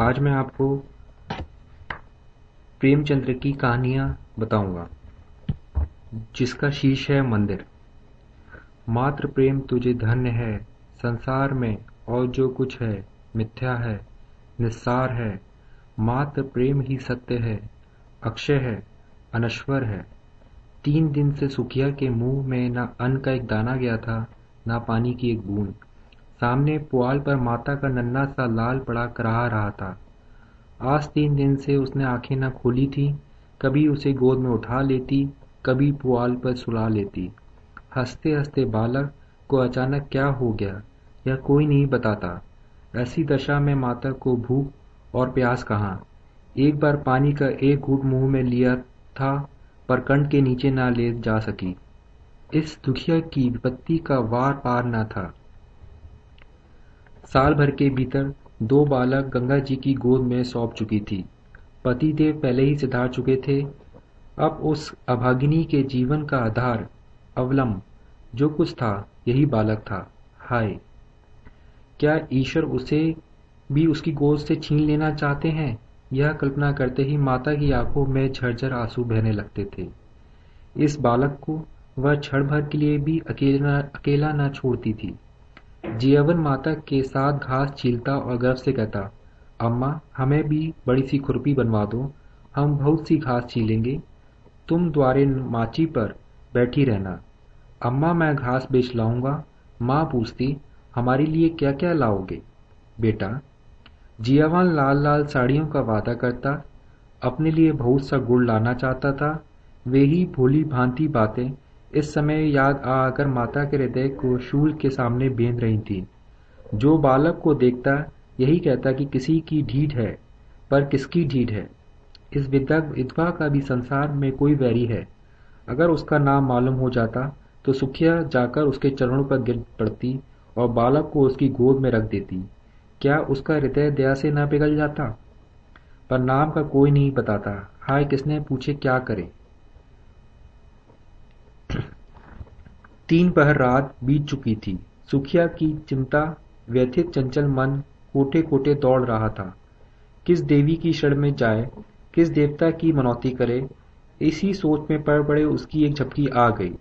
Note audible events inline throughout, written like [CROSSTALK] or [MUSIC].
आज मैं आपको प्रेमचंद्र की कहानियाँ बताऊँगा, जिसका शीर्ष है मंदिर। मात्र प्रेम तुझे धन्य है, संसार में और जो कुछ है, मिथ्या है, निस्सार है। मात्र प्रेम ही सत्य है, अक्षय है, अनश्वर है। तीन दिन से सुखिया के मुँह में न अन्न का एक दाना गया था, न पानी की एक बूंद। सामने पुआल पर माता का नन्ना सा लाल पड़ा कराह रहा था। आज तीन दिन से उसने आँखें न खोली थी, कभी उसे गोद में उठा लेती, कभी पुआल पर सुला लेती। हँसते हँसते बालक को अचानक क्या हो गया, यह कोई नहीं बताता। ऐसी दशा में माता को भूख और प्यास कहाँ? एक बार पानी का एक घूट मुँह में लिया था, पर कंठ के नीचे ना ले जा सकी। इस दुखिया की विपत्ति का वार पार न था। साल भर के भीतर दो बालक गंगा जी की गोद में सौंप चुकी थी। पति देव पहले ही सिधार चुके थे। अब उस अभागिनी के जीवन का आधार अवलंब, जो कुछ था, यही बालक था। हाय। क्या ईश्वर उसे भी उसकी गोद से छीन लेना चाहते हैं? यह कल्पना करते ही माता की आँखों में झरझर आँसू बहने लगते थे। इस बालक को वह क्षण भर के लिए भी अकेला अकेला न छोड़ती थी। जियावन माता के साथ घास छीलता और गर्व से कहता, अम्मा, हमें भी बड़ी सी खुरपी बनवा दो, हम बहुत सी घास छीलेंगे। तुम द्वारे माची पर बैठी रहना। अम्मा, मैं घास बेच लाऊँगा। माँ पूछती, हमारे लिए क्या क्या लाओगे? बेटा, जियावान लाल लाल साड़ियों का वादा करता, अपने लिए बहुत सा गुड़ लाना चाहता था। वे ही भोली भांति बातें इस समय याद आकर माता के हृदय को शूल के सामने बेंध रही थी। जो बालक को देखता, यही कहता कि किसी की ढीठ है, पर किसकी ढीठ है? इस विधवा का भी संसार में कोई वैरी है। अगर उसका नाम मालूम हो जाता तो सुखिया जाकर उसके चरणों पर गिर पड़ती और बालक को उसकी गोद में रख देती। क्या उसका हृदय दया से न पिघल जाता? पर नाम का कोई नहीं बताता। हाय, किसने पूछे क्या करे? तीन पहर रात बीत चुकी थी। सुखिया की चिंता, व्यथित चंचल मन कोटे कोटे दौड़ रहा था। किस देवी की शरण में जाए, किस देवता की मनौती करे, इसी सोच में पड़ पड़े उसकी एक झपकी आ गई।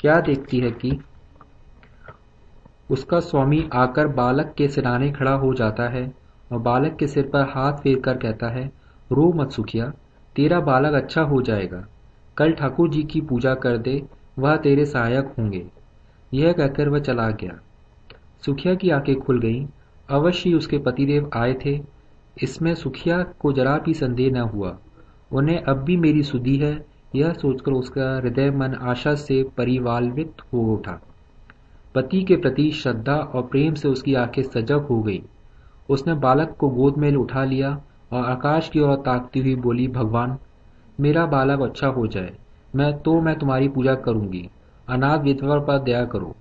क्या देखती है कि उसका स्वामी आकर बालक के सिराने खड़ा हो जाता है और बालक के सिर पर हाथ फेर कर कहता है, रो मत सुखिया, तेरा बालक अच्छा हो जाएगा। कल ठाकुर जी की पूजा कर दे वह तेरे सहायक होंगे। यह कहकर वह चला गया। सुखिया की आँखें खुल गईं। अवश्य उसके पतिदेव आए थे। इसमें सुखिया को जरा भी संदेह न हुआ। उन्हें अब भी मेरी सुधी है, यह सोचकर उसका हृदय मन आशा से परिवालवित हो उठा। पति के प्रति श्रद्धा और प्रेम से उसकी आँखें सजग हो गई। उसने बालक को गोद में उठा लिया और आकाश की ओर ताकती हुई बोली, भगवान, मेरा बालक अच्छा हो जाए। मैं तो मैं तुम्हारी पूजा करूँगी। अनाथ विधवा पर दया करो।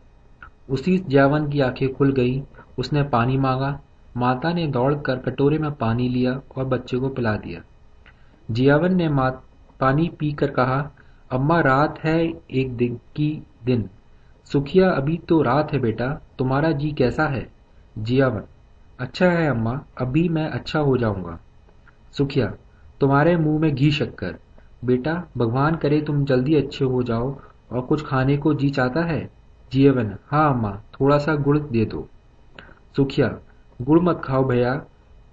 उसी जैवन की आँखें खुल गई। उसने पानी मांगा। माता ने दौड़कर कटोरे में पानी लिया और बच्चे को पिला दिया। जियावन ने पानी पीकर कहा, अम्मा, रात है एक दिन की दिन। सुखिया, अभी तो रात है बेटा। तुम्हारा जी कैसा है? जियावन अच्छा है अम्मा, अभी मैं अच्छा हो जाऊँगा। सुखिया, तुम्हारे मुँह में घी शक्कर। बेटा, भगवान करे तुम जल्दी अच्छे हो जाओ और कुछ खाने को जी चाहता है? जीवन। हाँ अम्मा थोड़ा सा गुड़ दे दो। सुखिया, गुड़ मत खाओ भैया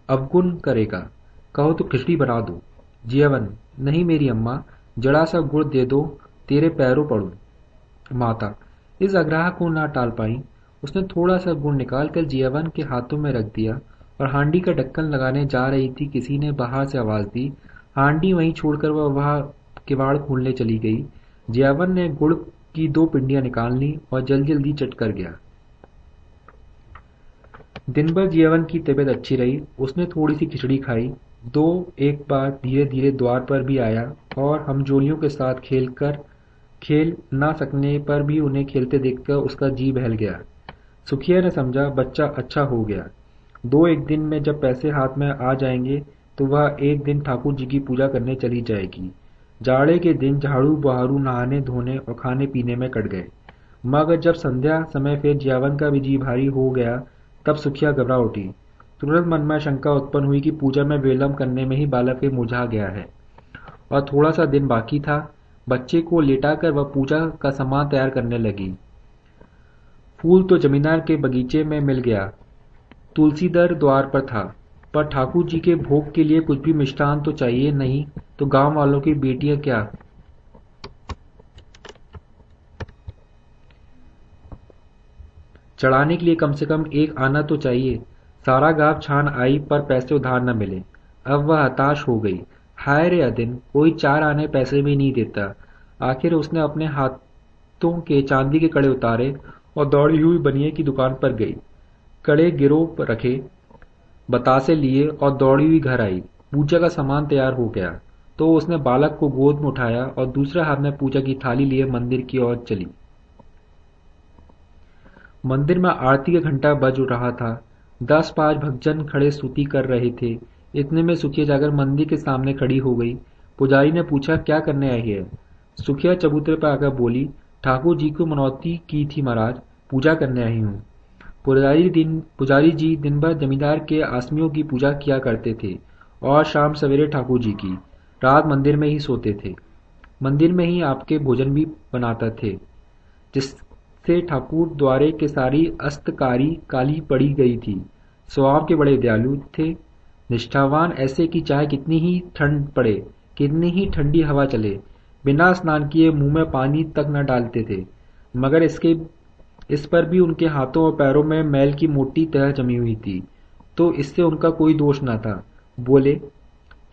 अवगुण करेगा। कहो तो खिचड़ी बना दो। जीवन। नहीं मेरी अम्मा जड़ा सा गुड़ दे दो, तेरे पैरों पड़ू माता, इस आग्रह को ना टाल पाई। उसने थोड़ा सा गुड़ निकाल कर जियावन के हाथों में रख दिया और हांडी का ढक्कन लगाने जा रही थी। किसी ने बाहर से आवाज़ दी हांडी वहीं छोड़कर वह किवाड़ खोलने चली गई। जियावन ने गुड़ की दो पिंडियाँ निकाल ली और जल्दी जल्दी चट कर गया। दिन भर जियावन की तबीयत अच्छी रही। उसने थोड़ी सी खिचड़ी खाई। दो, एक बार धीरे धीरे द्वार पर भी आया और हम जोलियों के साथ खेल कर खेल ना सकने पर भी उन्हें खेलते देखकर उसका जी बहल गया। सुखिया ने समझा, बच्चा अच्छा हो गया। दो एक दिन में जब पैसे हाथ में आ जाएँगे तो वह एक दिन ठाकुर जी की पूजा करने चली जाएगी। जाड़े के दिन झाड़ू बहारू नहाने, धोने और खाने पीने में कट गए। मगर जब संध्या समय फिर जियावन का भी जी भारी हो गया, तब सुखिया घबरा उठी। तुरंत मन में शंका उत्पन्न हुई कि पूजा में विलम्ब करने में ही बालक मुरझा गया है। और थोड़ा सा दिन बाकी था। बच्चे को लेटाकर वह पूजा का सामान तैयार करने लगी। फूल तो जमींदार के बगीचे में मिल गया। तुलसीदर द्वार पर था। पर ठाकुर जी के भोग के लिए कुछ भी मिष्ठान तो चाहिए नहीं तो गाँव वालों की बेटियाँ क्या? चढ़ाने के लिए कम से कम एक आना तो चाहिए। सारा गाँव छान आई पर पैसे उधार न मिले। अब वह हताश हो गई। हाय रे अदिन, कोई चार आने पैसे भी नहीं देता। आखिर उसने अपने हाथों के चांदी के कड़े उतारे और दौड़ी हुई बनिए की दुकान पर गई। कड़े गिरो रखे। बतासे लिए और दौड़ी हुई घर आई। पूजा का सामान तैयार हो गया तो उसने बालक को गोद में उठाया और दूसरे हाथ में पूजा की थाली लिए मंदिर की ओर चली। मंदिर में आरती का घंटा बज रहा था। दस पाँच भक्तजन खड़े स्तुति कर रहे थे। इतने में सुखिया जाकर मंदिर के सामने खड़ी हो गई। पुजारी ने पूछा, क्या करने आई है? सुखिया चबूतरे पर आकर बोली, ठाकुर जी को मनौती की थी महाराज, पूजा करने आई हूँ। पुजारी दिन, पुजारी जी दिन भर जमींदार के आसमियों की पूजा किया करते थे और शाम सवेरे ठाकुर जी की। रात मंदिर में ही सोते थे। मंदिर में ही आपके भोजन भी बनाते थे जिस से ठाकुर द्वारे के सारी अस्तकारी काली पड़ी गई थी। स्वभाव के बड़े दयालु थे। निष्ठावान ऐसे कि चाहे कितनी ही ठंड पड़े, कितनी ही ठंडी हवा चले, बिना स्नान किए मुँह में पानी तक न डालते थे। मगर इसके इस पर भी उनके हाथों और पैरों में मैल की मोटी तह जमी हुई थी तो इससे उनका कोई दोष न था। बोले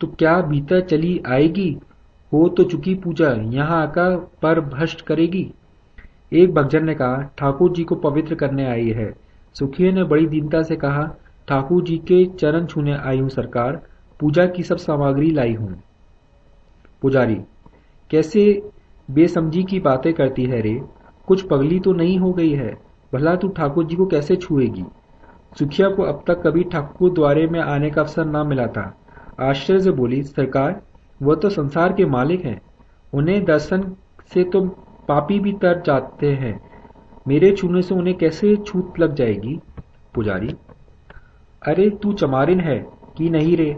तो क्या भीतर चली आएगी? हो तो चुकी पूजा, यहाँ आकर पर भ्रष्ट करेगी? एक भक्तजन ने कहा, ठाकुर जी को पवित्र करने आई है। सुखिया ने बड़ी दीनता से कहा, ठाकुर जी के चरण छूने आई हूँ सरकार, पूजा की सब सामग्री लाई हूँ। पुजारी, कैसे बेसमझी की बातें करती है रे? कुछ पगली तो नहीं हो गई है, भला तू ठाकुर जी को कैसे छुएगी? सुखिया को अब तक कभी ठाकुर द्वारे में आने का अवसर न मिला था। आश्चर्य से बोली, सरकार, वह तो संसार के मालिक हैं। उन्हें दर्शन से तो पापी भी तर जाते हैं। मेरे छूने से उन्हें कैसे छूत लग जाएगी? पुजारी, अरे तू चमारिन है, कि नहीं रे?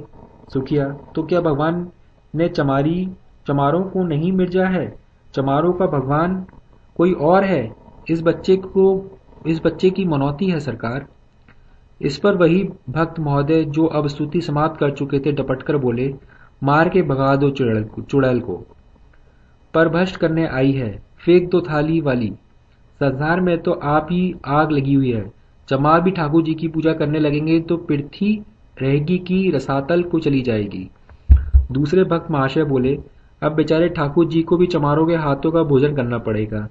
सुखिया तो क्या भगवान ने चमारी, चमारों को नहीं मिर्ज़ा है? चमारों का भगवान कोई और है, इस बच्चे को, इस बच्चे की मनौती है सरकार। इस पर वही भक्त महोदय जो अब स्तुति समाप्त कर चुके थे, डपटकर बोले, मार के भगा दो चुड़ैल को पर भ्रष्ट करने आई है, फेंक दो थाली वाली। संसार में तो आप ही आग लगी हुई है। चमार भी ठाकुर जी की पूजा करने लगेंगे तो पृथ्वी रहेगी कि रसातल को चली जाएगी। दूसरे भक्त महाशय बोले, अब बेचारे ठाकुर जी को भी चमारों के हाथों का भोजन करना पड़ेगा।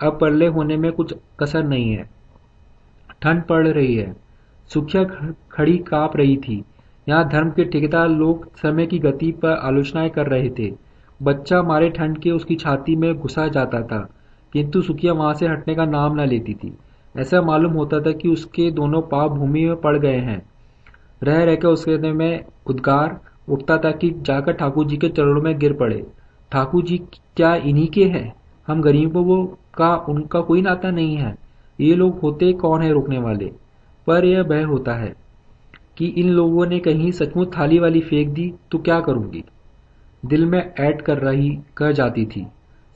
अब परले होने में कुछ कसर नहीं है। ठंड पड़ रही है। सुखिया खड़ी काँप रही थी। यहाँ धर्म के ठेकेदार लोग समय की गति पर आलोचनाएँ कर रहे थे। बच्चा मारे ठंड के उसकी छाती में घुसा जाता था, किंतु सुखिया वहाँ से हटने का नाम न लेती थी। ऐसा मालूम होता था कि उसके दोनों पाप भूमि में पड़ गए हैं। रह रहकर उसके में उद्गार उठता था कि जाकर ठाकुर जी के चरणों में गिर पड़े। ठाकुर जी क्या इन्हीं के हैं? हम गरीबों का, उनका कोई नाता नहीं है। ये लोग होते कौन है रोकने वाले? पर यह भय होता है कि इन लोगों ने कहीं सचमुच थाली वाली फेंक दी तो क्या करूँगी? दिल में ऐड कर रही कर जाती थी।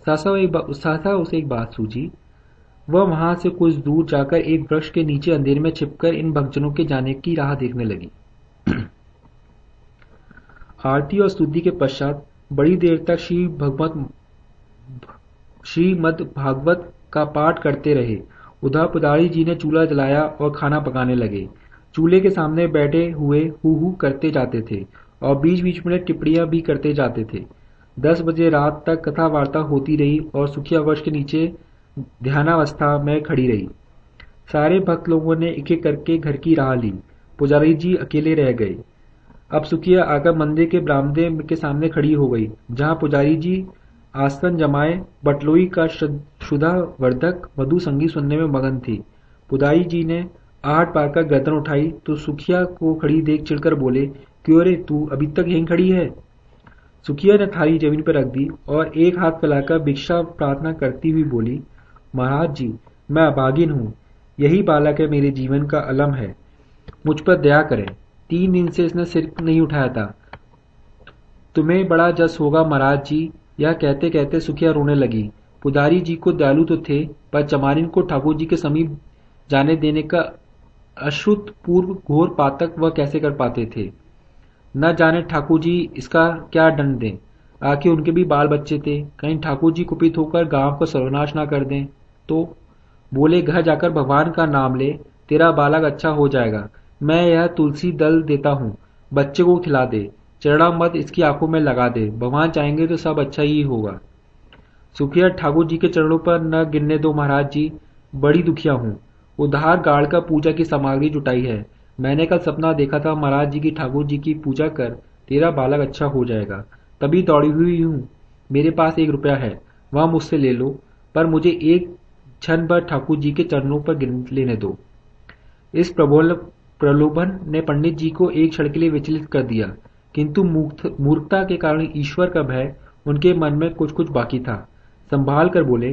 सासा एक सासा उसे एक बात सूझी। वह वहाँ से कुछ दूर जाकर एक वृक्ष के नीचे अंधेरे में छिपकर इन भक्तजनों के जाने की राह देखने लगी। [CLEARS THROAT] आरती और स्तुति के पश्चात बड़ी देर तक श्री भगवत श्रीमद भागवत का पाठ करते रहे। उधर पुदारी जी ने चूल्हा जलाया और खाना पकाने लगे। चूल्हे के सामने बैठे हुए हु हु करते जाते थे और बीच बीच में टिप्पणियाँ भी करते जाते थे। दस बजे रात तक कथा वार्ता होती रही और सुखिया वर्ष के नीचे ध्यानावस्था में खड़ी रही। सारे भक्त लोगों ने एक एक करके घर की राह ली। पुजारी जी अकेले रह गए। अब सुखिया आकर मंदिर के बरामदे के सामने खड़ी हो गई, जहाँ पुजारी जी आसन जमाए, बटलोई का शुदा वर्धक मधु संगीत सुनने में मगन थी। पुजारी जी ने आहट पाकर गर्दन उठाई तो सुखिया को खड़ी देख चिड़कर बोले, क्यों रे, तू अभी तक यहीं खड़ी है? सुखिया ने थाली ज़मीन पर रख दी और एक हाथ फैलाकर भिक्षा प्रार्थना करती हुई बोली, महाराज जी, मैं अभागिन हूँ। यही बालक है मेरे जीवन का अलम है। मुझ पर दया करें। तीन दिन से इसने सिर नहीं उठाया था। तुम्हें बड़ा जस होगा महाराज जी। यह कहते कहते सुखिया रोने लगी। पुजारी जी को दयालु तो थे, पर चमारिन को ठाकुर जी के समीप जाने देने का अश्रुत पूर्व घोर पातक वह कैसे कर पाते थे? न जाने ठाकुर जी इसका क्या दंड दें। आखिर उनके भी बाल बच्चे थे। कहीं ठाकुर जी कुपित होकर गाँव को सर्वनाश ना कर दें तो बोले, घर जाकर भगवान का नाम ले, तेरा बालक अच्छा हो जाएगा। मैं यह तुलसी दल देता हूँ। बच्चे को खिला दे। चरणा मत इसकी आँखों में लगा दे। भगवान चाहेंगे तो सब अच्छा ही होगा। सुखिया, ठाकुर जी के चरणों पर न गिरने दो महाराज जी। बड़ी दुखिया हूँ। उधार गाड़ का पूजा की सामग्री जुटाई है। मैंने कल सपना देखा था महाराज जी की ठाकुर जी की पूजा कर। तेरा बालक अच्छा हो जाएगा। तभी दौड़ी हुई हूँ। मेरे पास एक रुपया है। वह मुझसे ले लो। पर मुझे एक क्षण भर ठाकुर जी के चरणों पर गिन लेने दो। इस प्रबोल प्रलोभन ने पंडित जी को एक क्षण के लिए विचलित कर दिया। किंतु मूर्खता के कारण ईश्वर का भय उनके मन में कुछ कुछ बाकी था। संभाल कर बोले,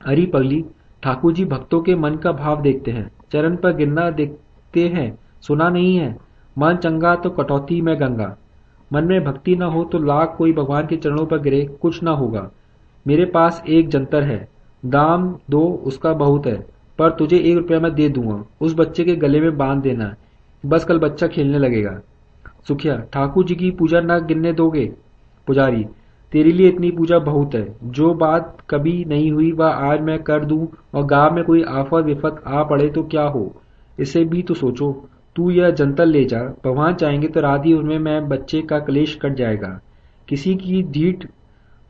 अरे पगली ठाकुर जी भक्तों के मन का भाव देखते हैं, चरण पर गिरना देखते हैं, सुना नहीं है। मन चंगा तो कटौती में गंगा। मन में भक्ति न हो तो लाख कोई भगवान के चरणों पर गिरे, कुछ न होगा। मेरे पास एक जंतर है, दाम दो उसका बहुत है, पर तुझे एक रुपया मैं दे दूँगा, उस बच्चे के गले में बाँध देना, बस कल बच्चा खेलने लगेगा। सुखिया, ठाकुर जी की पूजा न गिनने दोगे? पुजारी, तेरे लिए इतनी पूजा बहुत है। जो बात कभी नहीं हुई, वह आज मैं कर दूँ और गाँव में कोई आफत विफत आ पड़े तो क्या हो? इसे भी तो सोचो। तू यह जंतर ले जा। भगवान चाहेंगे तो ही उनमें मैं बच्चे का कलेश कट जाएगा। किसी की ढीठ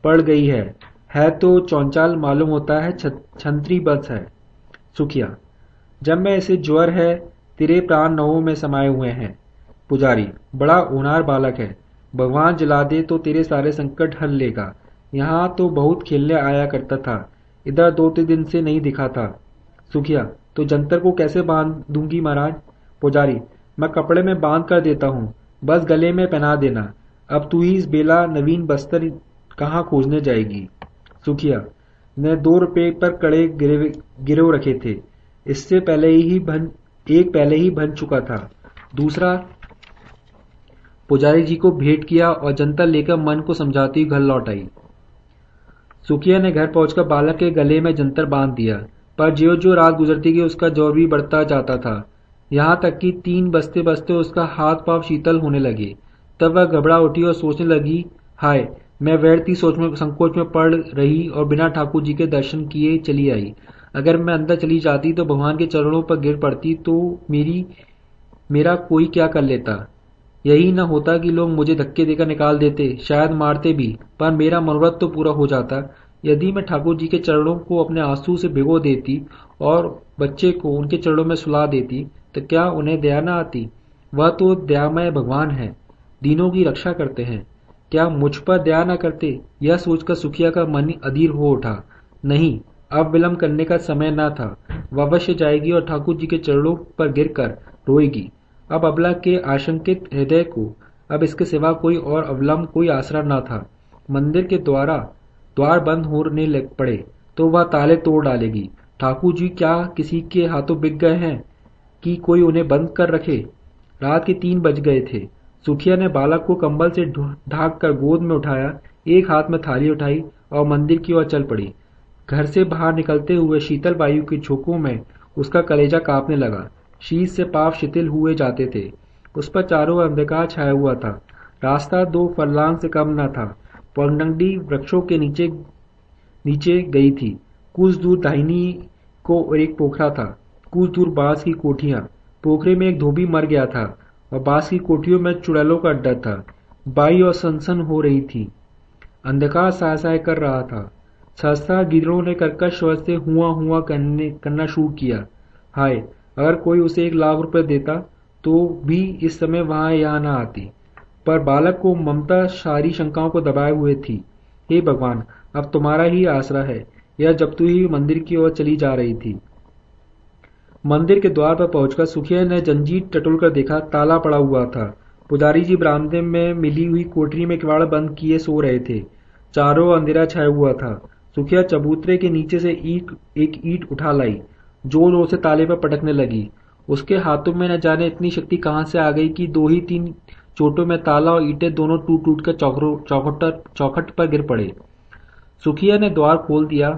पड़ गई है है तो चौंचाल मालूम होता है छंत्री बस है। सुखिया, जब मैं इसे ज्वर है, तेरे प्राण नवों में समाये हुए हैं। पुजारी, बड़ा ऊनार बालक है। भगवान जला दे तो तेरे सारे संकट हल लेगा। यहाँ तो बहुत खेलने आया करता था, इधर दो तीन दिन से नहीं दिखा था सुखिया तो जंतर को कैसे बाँध दूँगी महाराज? पुजारी, मैं कपड़े में बाँध कर देता हूँ, बस गले में पहना देना। अब तू ही इस बेला नवीन बस्तर कहाँ खोजने जाएगी? सुखिया, ने दो रुपए पर कड़े गिरो रखे थे। इससे पहले ही भन एक पहले ही भन चुका था। दूसरा पुजारी जी को भेंट किया और जनता लेकर मन को समझाती घर लौट आई। सुखिया ने घर पहुंचकर बालक के गले में जंतर बाँध दिया, पर जो जो रात गुजरती गई उसका ज़ोर भी बढ़ता जाता था। यहाँ तक कि तीन बजते बजते उसका हाथ पाँव शीतल होने लगे। तब वह घबरा उठी और सोचने लगी, हाय, मैं वैरती सोच में, संकोच में पड़ रही और बिना ठाकुर जी के दर्शन किए चली आई। अगर मैं अंदर चली जाती तो भगवान के चरणों पर गिर पड़ती तो मेरी, मेरा कोई क्या कर लेता? यही न होता कि लोग मुझे धक्के देकर निकाल देते, शायद मारते भी, पर मेरा मनोरथ तो पूरा हो जाता। यदि मैं ठाकुर जी के चरणों को अपने आँसू से भिगो देती और बच्चे को उनके चरणों में सुला देती तो क्या उन्हें दया न आती? वह तो दयामय भगवान है, दीनों की रक्षा करते हैं। क्या मुझ पर दया न करते? यह सोचकर सुखिया का मन अधीर हो उठा। नहीं, अब विलंब करने का समय न था। वह अवश्य जाएगी और ठाकुर जी के चरणों पर गिरकर रोएगी। अब अबला के आशंकित हृदय को, अब इसके सिवा कोई और अवलंब, कोई आसरा न था। मंदिर के द्वारा द्वार बंद होने लग पड़े तो वह ताले तोड़ डालेगी। ठाकुर जी, क्या किसी के हाथों बिक गए हैं कि कोई उन्हें बंद कर रखे? रात के तीन बज गए थे। सुखिया ने बालक को कंबल से ढाक कर गोद में उठाया, एक हाथ में थाली उठाई और मंदिर की ओर चल पड़ी। घर से बाहर निकलते हुए शीतल वायु के झोंकों में उसका कलेजा कांपने लगा। शीत से पाप शिथिल हुए जाते थे। उस पर चारों अंधकार छाया हुआ था। रास्ता दो फरलांग से कम न था। पगडंडी वृक्षों के नीचे नीचे गई थी। कुछ दूर दाहिनी को एक पोखरा था। कुछ दूर बाँस की कोठियाँ। पोखरे में एक धोबी मर गया था और बाँस की कोठियों में चुड़ैलों का अड्डा था। बाई और सनसन हो रही थी। अंधकार साय कर रहा था। सहसा गिरों ने कर्कश स्वर से हुआ हुआ करने, करना शुरू किया। हाय अगर कोई उसे एक लाख रुपए देता तो भी इस समय वहाँ यहाँ न आती। पर बालक को ममता सारी शंकाओं को दबाए हुए थी। हे भगवान, अब तुम्हारा ही आसरा है। यह जब तू ही मंदिर की ओर चली जा रही थी। मंदिर के द्वार पर पहुंचकर सुखिया ने जंजीर टटोल कर देखा, ताला पड़ा हुआ था। पुजारी जी बरामदे में मिली हुई कोठरी में किवाड़ बंद किए सो रहे थे। चारों अंधेरा छाया हुआ था। सुखिया चबूतरे के नीचे से एक ईट उठा लाई। ज़ोर ज़ोर से ताले पर पटकने लगी। उसके हाथों में न जाने इतनी शक्ति कहाँ से आ गई कि दो ही तीन चोटों में ताला और ईंटें दोनों टूट टूट कर चौखट पर गिर पड़े। सुखिया ने द्वार खोल दिया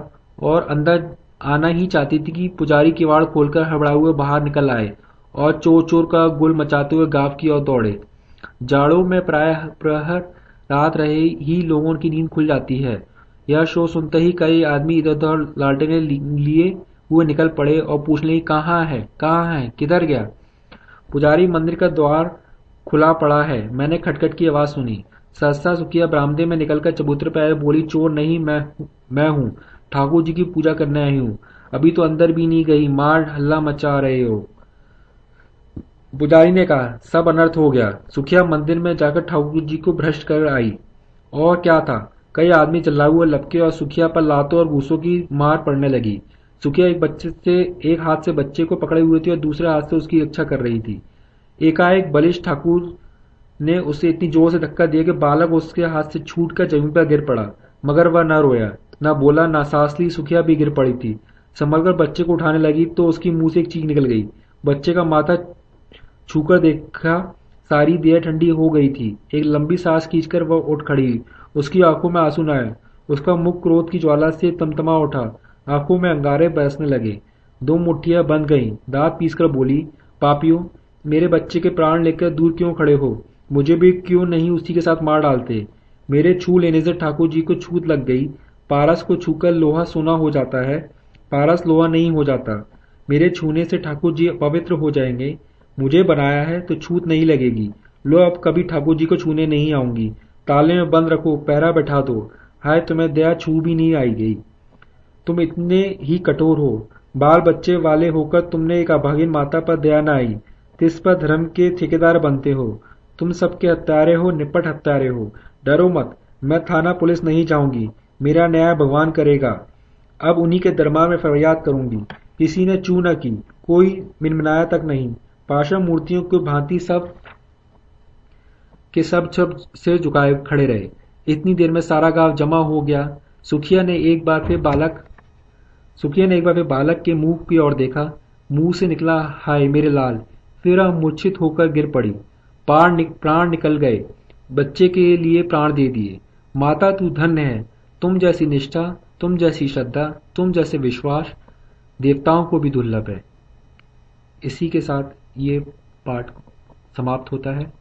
और अंदर आना ही चाहती थी कि पुजारी किवाड़ खोलकर हबड़ा हुए बाहर निकल आए और चोर चोर का गुल मचाते हुए गाँव की ओर दौड़े। जाड़ों में प्राय, प्रहर रात रहे ही लोगों की नींद खुल जाती है। यह शो सुनते ही कई आदमी इधर उधर लालटेने लिए हुए निकल पड़े और पूछ ले कहाँ है? कहाँ है? किधर गया? पुजारी मंदिर का द्वार खुला पड़ा है। मैंने खटखट की आवाज़ सुनी। सहसा सुखिया बरामदे में निकलकर चबूतरे पर बोली, चोर नहीं, मैं मैं हूँ। ठाकुर जी की पूजा करने आई हूँ। अभी तो अंदर भी नहीं गई। मार हल्ला मचा रहे हो। पुजारी ने कहा, सब अनर्थ हो गया। सुखिया मंदिर में जाकर ठाकुर जी को भ्रष्ट कर आई। और क्या था? कई आदमी चिल्लाए हुए लपके और सुखिया पर लातों और भूसों की मार पड़ने लगी। सुखिया एक बच्चे से, एक हाथ से बच्चे को पकड़े हुए थी और दूसरे हाथ से उसकी रक्षा कर रही थी। एकाएक बलिश ठाकुर ने उसे इतनी ज़ोर से धक्का दिया कि बालक उसके हाथ से छूट कर ज़मीन पर गिर पड़ा, मगर वह न रोया, न बोला, न सांस ली, सुखिया भी गिर पड़ी थी। संभलकर बच्चे को उठाने लगी तो उसकी मुँह से एक चीख निकल गई। बच्चे का माथा छूकर देखा, सारी देह ठंडी हो गई थी। एक लंबी सांस खींचकर वह उठ खड़ी, उसकी आँखों में आँसू न आए उसका मुख क्रोध की ज्वाला से तमतमा उठा। आँखों में अंगारे बरसने लगे। दो मुठ्ठियाँ बंद गईं। दांत पीसकर बोली, पापियों, मेरे बच्चे के प्राण लेकर दूर क्यों खड़े हो? मुझे भी क्यों नहीं उसी के साथ मार डालते? मेरे छू लेने से ठाकुर जी को छूत लग गई। पारस को छूकर लोहा सोना हो जाता है। पारस लोहा नहीं हो जाता। मेरे छूने से ठाकुर जी पवित्र हो जाएँगे। मुझे बनाया है तो छूत नहीं लगेगी। लो, अब कभी ठाकुर जी को छूने नहीं आऊँगी। ताले में बंद रखो पैरा बैठा दो। हाय, तुम्हें दया छू भी नहीं आई गई। तुम इतने ही कठोर हो। बाल बच्चे वाले होकर तुमने एक अभागिन माता पर दया न आई तिस पर धर्म के ठेकेदार बनते हो। तुम सबके हत्यारे हो, निपट हत्यारे हो। डरो मत, मैं थाना पुलिस नहीं जाऊँगी। मेरा न्याय भगवान करेगा। अब उन्हीं के दरबार में फरियाद करूँगी। किसी ने चू न की, कोई मिनमनाया तक नहीं। पाषाण मूर्तियों की भांति सब के सब सब सिर झुकाए खड़े रहे। इतनी देर में सारा गाँव जमा हो गया। सुखिया ने एक बार फिर बालक सुखिया ने एक बार फिर बालक के मुँह की ओर देखा। मुँह से निकला हाय मेरे लाल। फिर वह मूर्छित होकर गिर पड़ी। पार निक, प्राण निकल गए। बच्चे के लिए प्राण दे दिए। माता तू धन्य है। तुम जैसी निष्ठा तुम जैसी श्रद्धा तुम जैसे विश्वास देवताओं को भी दुर्लभ है। इसी के साथ ये पाठ समाप्त होता है।